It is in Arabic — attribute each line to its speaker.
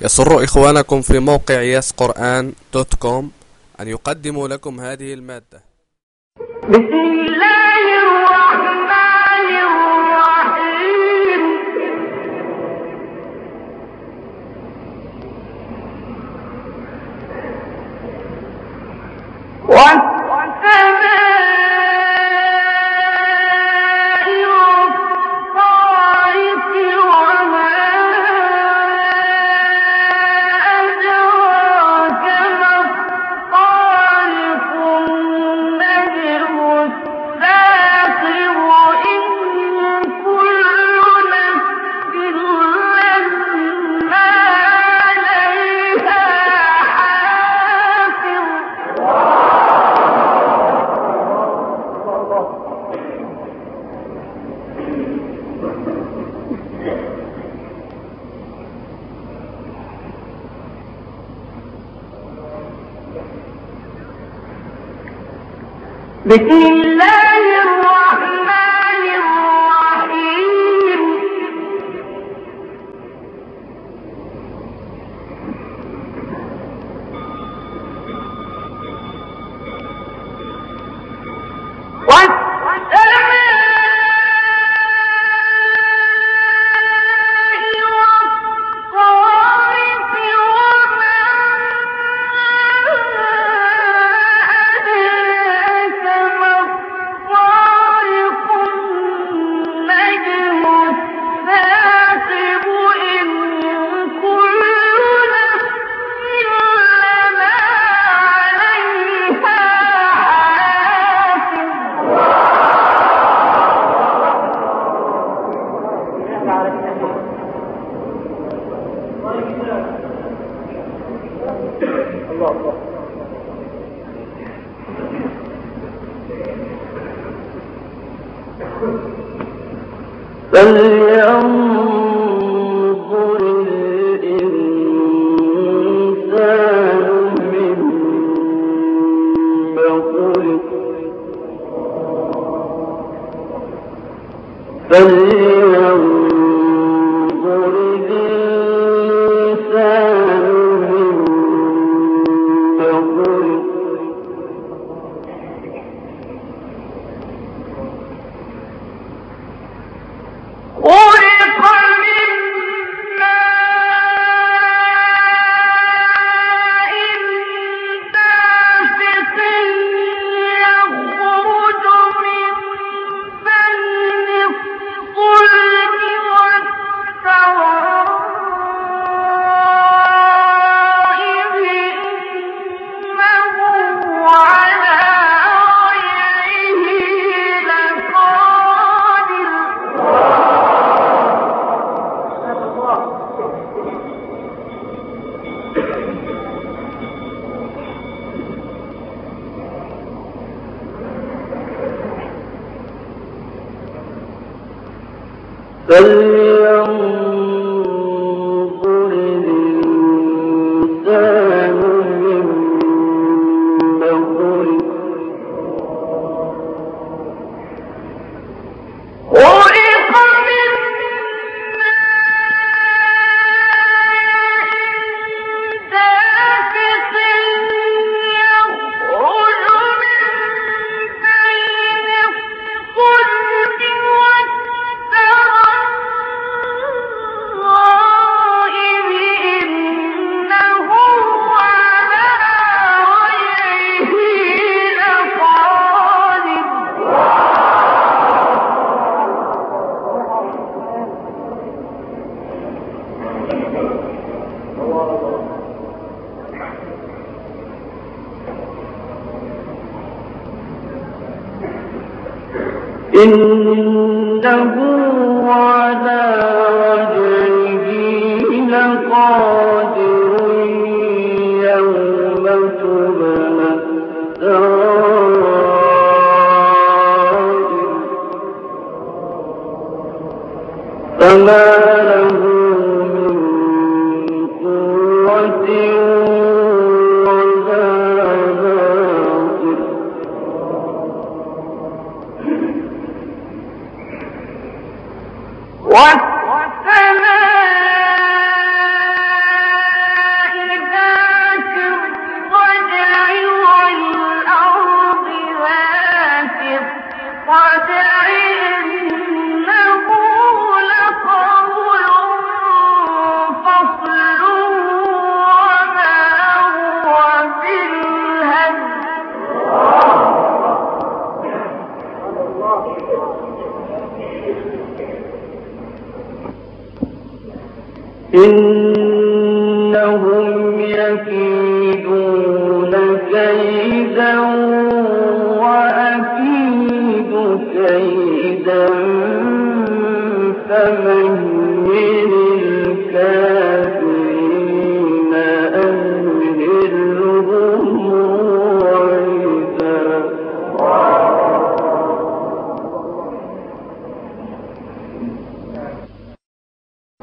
Speaker 1: يسر إخوانكم في موقع يسقرآن دوت كوم أن يقدموا لكم هذه المادة.
Speaker 2: The فلينظر فلينظر إنه على رجعه لقادر يوم فما له What? إن